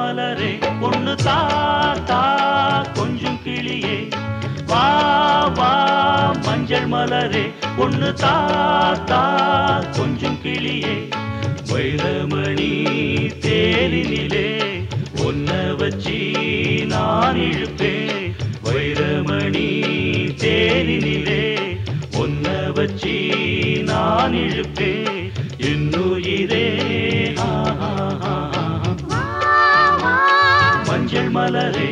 மலரே ஒன்னு தான் மலரே ஒண்ணு தாத்தா கொஞ்சம் கிளியே. வைரமணி தேரினிலே ஒன்ன வச்சி நான் இழுப்பேன் வைரமணி தேரினிலே ஒன்ன வச்சி நான் இழுப்பேன் ஆ. மஞ்சள் மலரே.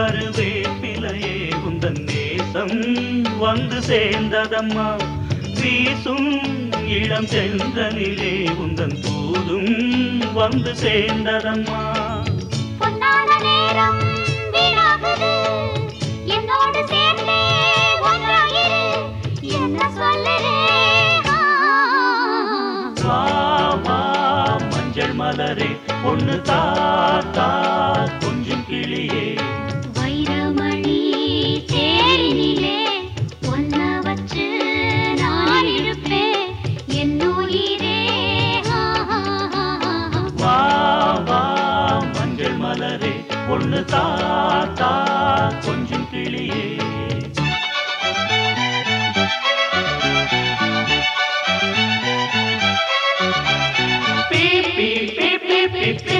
கருவேப்பிலையே உந்தன் நேசம் வந்து சேர்ந்ததம்மா. வீசும் இளம் செந்தனிலே உந்தன் தூதும் வந்து சேர்ந்ததம்மா. மலரே ஒன்று தாத்தா கொஞ்சம் கிளியே. மலரே ஒண்ணு தாத்தா கொஞ்சம் கிளியே. பீ, பீ, பீ, பீ, பீ.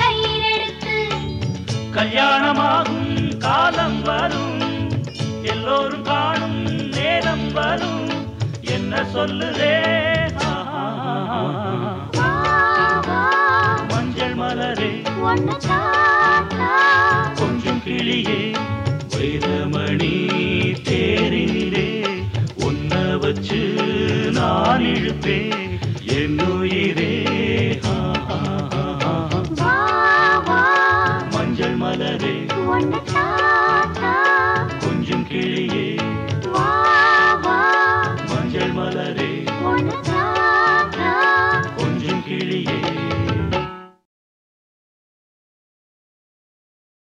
கயிறெடுத்து கல்யாணமாகும் காலம் வரும். எல்லோரும் காணும் நேரம் வரும். என்ன சொல்லுதே? மஞ்சள் மலரே. ஒன்னு கிளியே வைரமணி தேரினிலே ஒன்ன வச்சு நான் இழுப்பேன் என்னுயிரே மஞ்சள் மலரே. கொஞ்சம் கிளியே. மஞ்சள் மலரே.